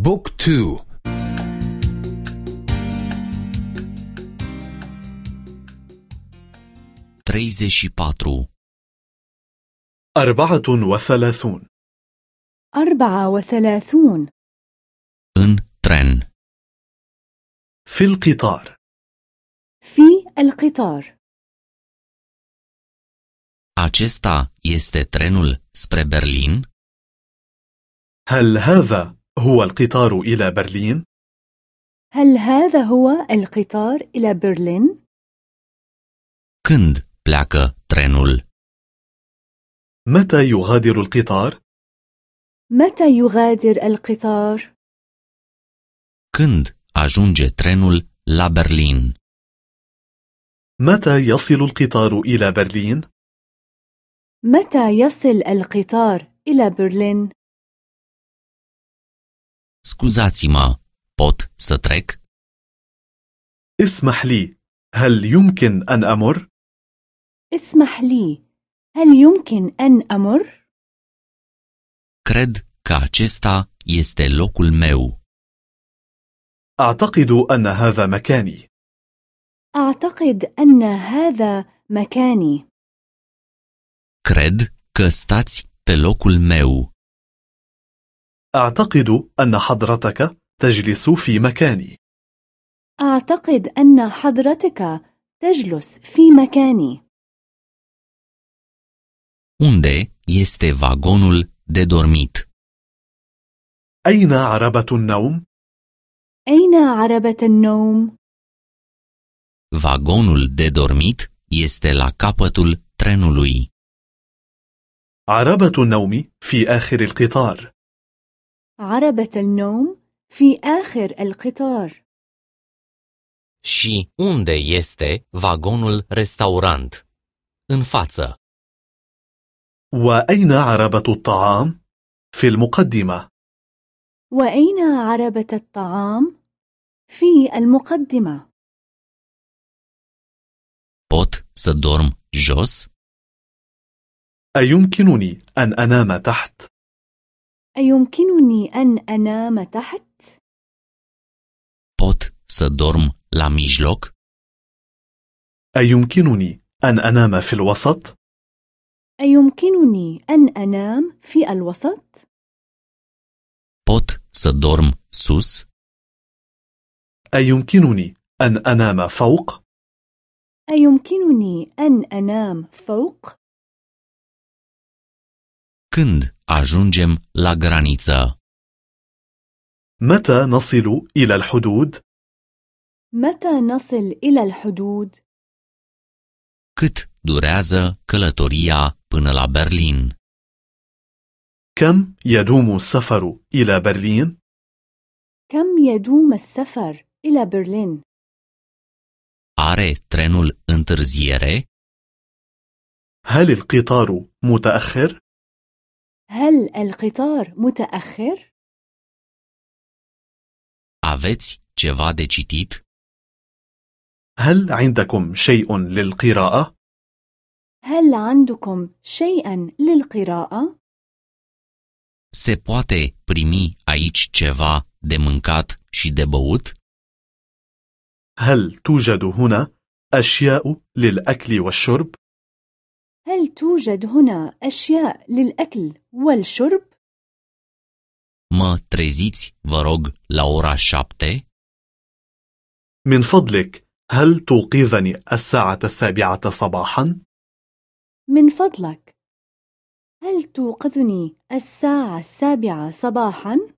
بوك تو. treizeci patru أربعة وثلاثون. أربعة وثلاثون. în tren في القطار. في القطار. Acesta este trenul spre Berlin? هل هذا هو القطار إلى برلين؟ هل هذا هو القطار إلى برلين؟ Când pleacă trenul? متى يغادر القطار؟ متى يغادر القطار؟ Când ajunge trenul la Berlin? متى يصل القطار إلى برلين؟ متى يصل القطار إلى برلين؟ Scuzați-mă, pot să trec? اسمح لي هل يمكن أن أمر؟ اسمح لي هل يمكن أن أمر؟ Cred că acesta este locul meu. أعتقد أن هذا مكاني أعتقد أن هذا مكاني Cred că stați pe locul meu. أعتقد أن حضرتك تجلس في مكاني أعتقد أن حضرتك تجلس في مكاني Unde este vagonul de dormit? أين عربة النوم؟ أين عربة النوم؟ Vagonul de dormit este la capătul trenului. عربة النوم في آخر القطار عربة النوم في آخر القطار Și unde este vagonul restaurant? În față. وأين عربة الطعام؟ في المقدمة وأين عربة الطعام؟ في المقدمة Pot să dorm jos? أيمكنني أن أنام تحت؟ أيمكنني أن أنام تحت؟ Pot să dorm la mijloc? أيمكنني أن أنام في الوسط؟ أيمكنني أن أنام في الوسط؟ Pot să dorm sus? أيمكنني أن أنام فوق؟ أيمكنني أن أنام فوق؟ Când ajungem la graniță? متى نصل إلى الحدود؟ متى نصل إلى الحدود؟ Cât durează călătoria până la Berlin? كم يدوم السفر إلى برلين؟ كم يدوم السفر إلى برلين؟ Are trenul întârziere? هل القطار متأخر؟ هل القطار متأخر؟ Aveți ceva de citit? هل عندكم شيء للقراءة؟ هل عندكم شيئا للقراءة؟ Se poate primi aici ceva de mâncat și de băut? هل توجد هنا أشياء للأكل والشرب؟ هل توجد هنا أشياء للأكل والشرب؟ Mă treziți, vă rog, la ora șapte? من فضلك هل توقظني الساعة السابعة صباحا؟ من فضلك هل توقظني الساعة السابعة صباحا؟